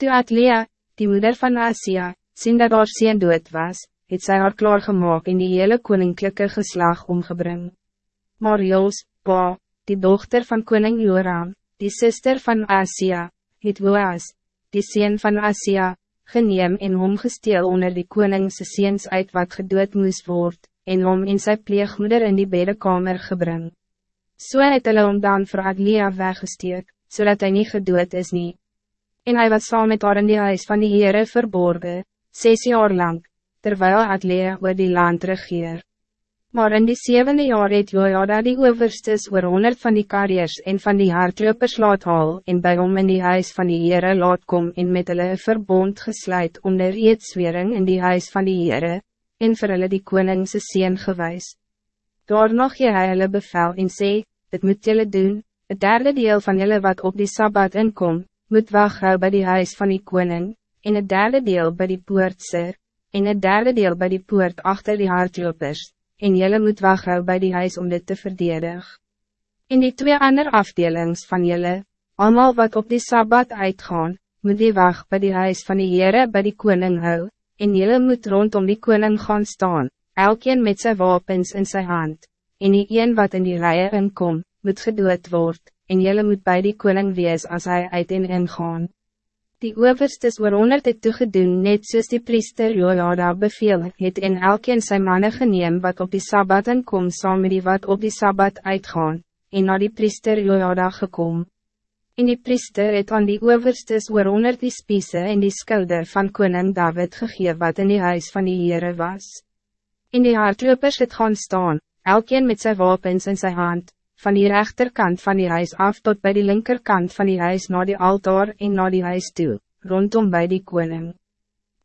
Toe Atlea, die moeder van Asia, sien dat haar sien dood was, het sy haar klaargemaak en die hele koninklijke geslag omgebring. Maar Jos, pa, die dochter van koning Joram, die sister van Asia, het Boas, die sien van Asia, geneem en hom gesteel onder die koningse seens uit wat gedood moest word, en hom in sy pleegmoeder in die bedekamer gebring. So het hulle hom dan vir Adlia weggesteek, zodat hij niet gedood is nie. En hij was saam met haar in die huis van die Heere verborgen, ses jaar lang, terwijl Adlia oor die land regeer. Maar in die zevende jaar het Jojada die overstes oor honderd van die karriers en van die hardlopers laat haal en bij hom in die huis van die Heere laat kom en met hulle verbond gesluit onder eedswering in die huis van die Heere, en vir hulle die koningse seen gewys. Daarna gee hy hulle bevel en sê, dit moet julle doen, het derde deel van julle wat op die Sabbat inkom, moet waghou bij die huis van die koning, en het derde deel bij die poortser, en het derde deel bij die poort achter die hardlopers en jelle moet waghou bij die huis om dit te verdedig. In die twee andere afdelings van jelle, allemaal wat op die Sabbat uitgaan, moet die wacht bij die huis van die Heere bij die koning hou, en jelle moet rondom die koning gaan staan, elkeen met zijn wapens in zijn hand, en die een wat in die rijen inkom, moet gedood word, en jelle moet bij die koning wees als hij uit en ingaan. Die overstes waaronder het toegedoen net soos die priester Jojada beveel het en elkeen sy manne geneem wat op die Sabbat kom saam met die wat op die Sabbat uitgaan, en na die priester Jojada gekom. En die priester het aan die overstes waaronder die spiese en die skulde van koning David gegeven wat in die huis van die Heere was. In die hardlopers het gaan staan, elkeen met zijn wapens in zijn hand, van die rechterkant van die huis af tot bij die linkerkant van die huis naar die altaar en naar die huis toe, rondom bij die koning.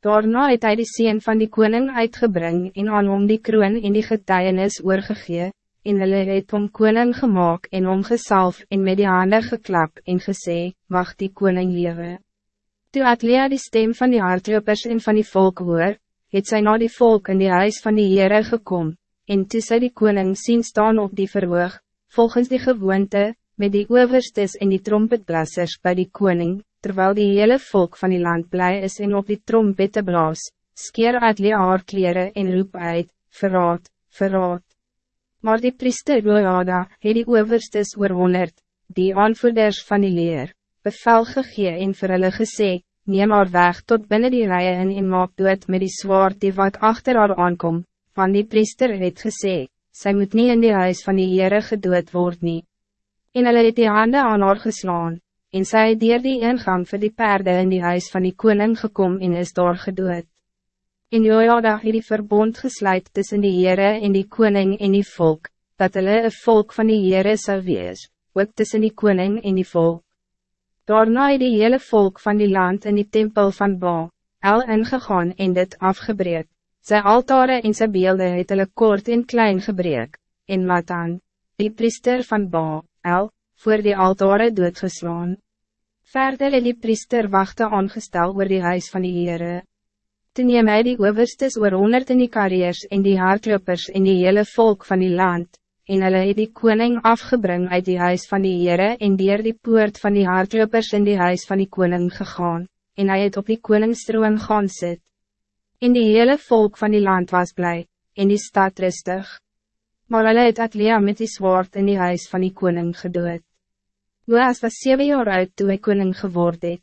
Daarna het hy die sien van die koning uitgebring en aan hom die kroon en die getuienis oorgegee, en hulle het om koning gemaakt en om gesalf en met die handen geklap en gesê, mag die koning lewe. Toe het Lea die stem van die hardlopers en van die volk hoor, het sy na die volk in die huis van die Heere gekom, en toe sy die koning sien staan op die verhoog, volgens die gewoonte, met die overstes en die trompetblassers bij die koning, terwijl die hele volk van die land blij is en op die trompette blaas, skeer uit die haar kleren en roep uit, verraad, verraad. Maar die priester Rojada het die overstes oor honderd, die aanvoerders van die leer, bevel gegee en vir hulle gesê, neem haar weg tot binnen die rijen en maak dood met die zwaard die wat achter haar aankom, van die priester het gesê, zij moet niet in die huis van die Heere gedood word nie. En hulle het die hande aan haar geslaan, en sy het dier die ingang vir die paarden in die huis van die koning gekom en is daar gedood. En Jojada het die verbond gesluit tussen die Heere en die koning en die volk, dat hulle een volk van die Heere sou wees, ook tussen die koning en die volk. Daarna het die hele volk van die land in die tempel van Ba, el ingegaan en dit afgebreek. Sy altare en sy beelde het hulle kort en klein gebreek, en Matan, die priester van Ba, El, voor die altare doodgeslaan. Verder het die priester wachte aangestel oor die huis van die Heere. Toen neem hy die overstes oor honderd in die karriers en die hardlopers en die hele volk van die land, en hulle het die koning afgebring uit die huis van die Heere en dier die poort van die hardlopers in die huis van die koning gegaan, en hij het op die koningstroon gaan sit. En die hele volk van die land was blij, en die stad rustig. Maar hulle het Atlea met die zwaard in die huis van die koning gedood. Boas was 7 jaar oud toen hij koning geword het.